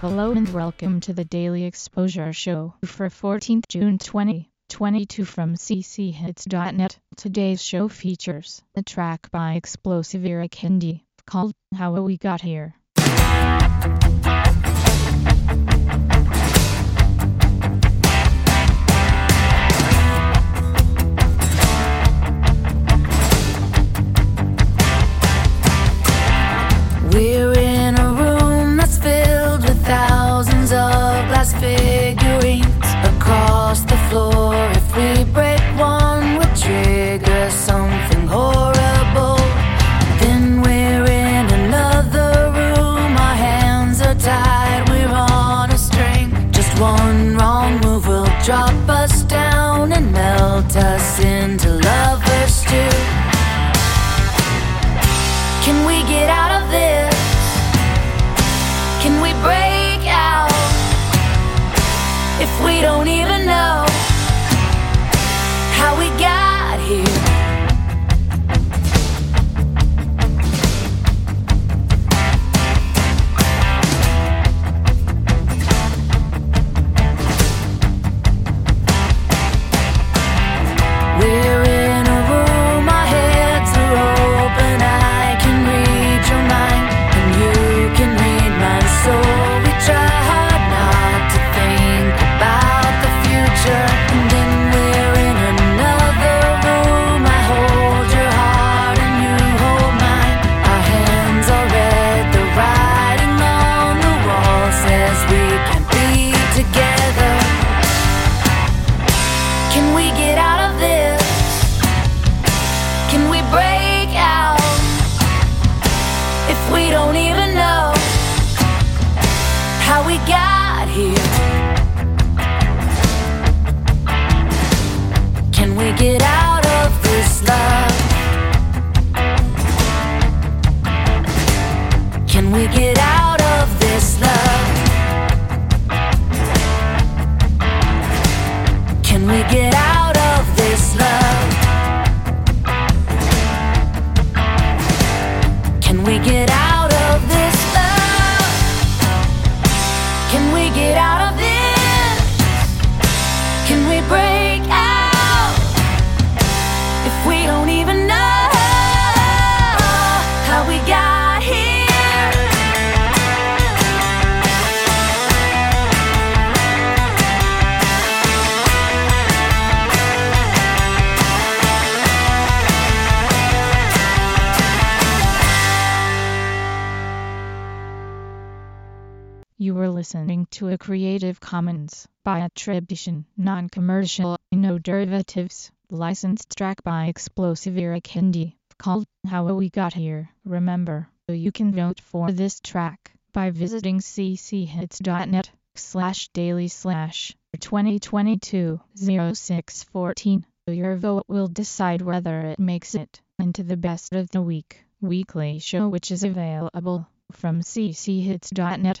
Hello and welcome to the Daily Exposure Show for 14th June 2022 from cchits.net. Today's show features a track by Explosive Eric Hindi called How We Got Here. Don't even get out of this love? Can we get out of this love? You were listening to a Creative Commons by attribution, non-commercial, no derivatives, licensed track by Explosive Eric Hindi, called How We Got Here. Remember, you can vote for this track by visiting cchits.net slash daily slash 2022 0614. Your vote will decide whether it makes it into the best of the week weekly show which is available from cchits.net